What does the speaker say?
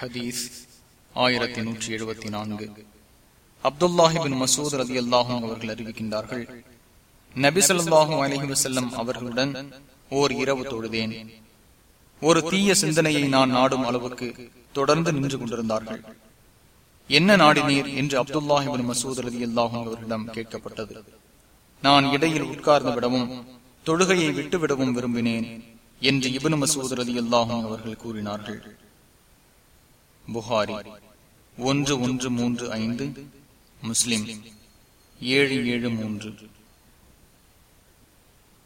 ஹதீஸ் ஆயிரத்தி நூற்றி எழுபத்தி நான்கு. அப்துல்லாஹிபின் மசூத் ரதி அல்லாஹும் அவர்கள் அறிவிக்கின்றார்கள் நபிசல்லாஹும் அலஹி வசல்லம் அவர்களுடன் ஓர் இரவு தொழுதேன். ஒரு தீய சிந்தனையை நான் நாடும் அளவுக்கு தொடர்ந்து நின்று கொண்டிருந்தார்கள். என்ன நாடினீர்? என்று அப்துல்லாஹிபின் மசூத் ரதி அல்லாஹும் அவர்களிடம் கேட்கப்பட்டது. நான் இடையில் உட்கார்ந்து விடவும் தொழுகையை விட்டுவிடவும் விரும்பினேன் என்று இபனு மசூத் ரதி அல்லாஹும் அவர்கள் கூறினார்கள். புகாரி. ஒன்று ஒன்று மூன்று ஐந்து. முஸ்லிம். ஏழு ஏழு மூன்று.